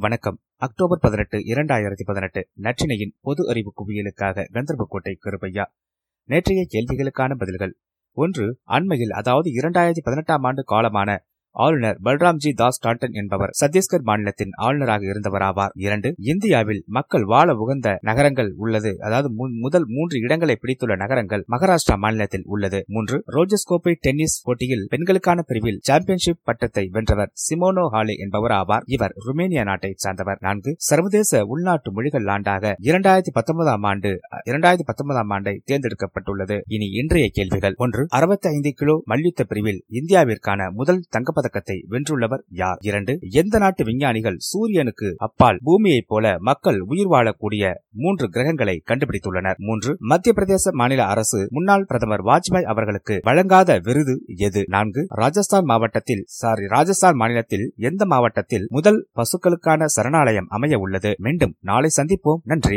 வணக்கம். அக்டோபர் பதினெட்டு இரண்டாயிரத்தி பதினெட்டு நற்றினையின் பொது அறிவு குவியலுக்காக கந்தர்போட்டை கருப்பையா. நேற்றைய கேள்விகளுக்கான பதில்கள். ஒன்று அண்மையில் அதாவது இரண்டாயிரத்தி பதினெட்டாம் ஆண்டு காலமான ஆளுநர் பல்ராம்ஜி தாஸ் டாண்டன் என்பவர் சத்தீஸ்கர் மாநிலத்தின் ஆளுநராக இருந்தவராவார். இரண்டு இந்தியாவில் மக்கள் வாழ உகந்த நகரங்கள் உள்ளது. அதாவது முதல் மூன்று இடங்களை பிடித்துள்ள நகரங்கள் மகாராஷ்டிரா மாநிலத்தில் உள்ளது. மூன்று ரோஜஸ் கோப்பை டென்னிஸ் போட்டியில் பெண்களுக்கான பிரிவில் சாம்பியன்ஷிப் பட்டத்தை வென்றவர் சிமோனோ ஹாலே என்பவர் ஆவார் இவர் ருமேனியா நாட்டை சார்ந்தவர். நான்கு சர்வதேச உள்நாட்டு மொழிகள் ஆண்டாக இரண்டாயிரத்தி பத்தொன்பதாம் ஆண்டு இரண்டாயிரத்தி பத்தொன்பதாம் ஆண்டை தேர்ந்தெடுக்கப்பட்டுள்ளது. இனி இன்றைய கேள்விகள். ஒன்று அறுபத்தி ஐந்து கிலோ மல்யுத்த பிரிவில் இந்தியாவிற்கான முதல் தங்கப்பதக்கம் பதக்கத்தை வென்றுள்ளவர் யார்? இரண்டு எந்த நாட்டு விஞ்ஞானிகள் சூரியனுக்கு அப்பால் பூமியைப் போல மக்கள் உயிர் வாழக்கூடிய மூன்று கிரகங்களை கண்டுபிடித்துள்ளனர்? மூன்று மத்திய பிரதேச மாநில அரசு முன்னாள் பிரதமர் வாஜ்பாய் அவர்களுக்கு வழங்காத விருது எது? நான்கு ராஜஸ்தான் மாவட்டத்தில் சாரி ராஜஸ்தான் மாநிலத்தில் எந்த மாவட்டத்தில் முதல் பசுக்களுக்கான சரணாலயம் அமைய உள்ளது? மீண்டும் நாளை சந்திப்போம். நன்றி.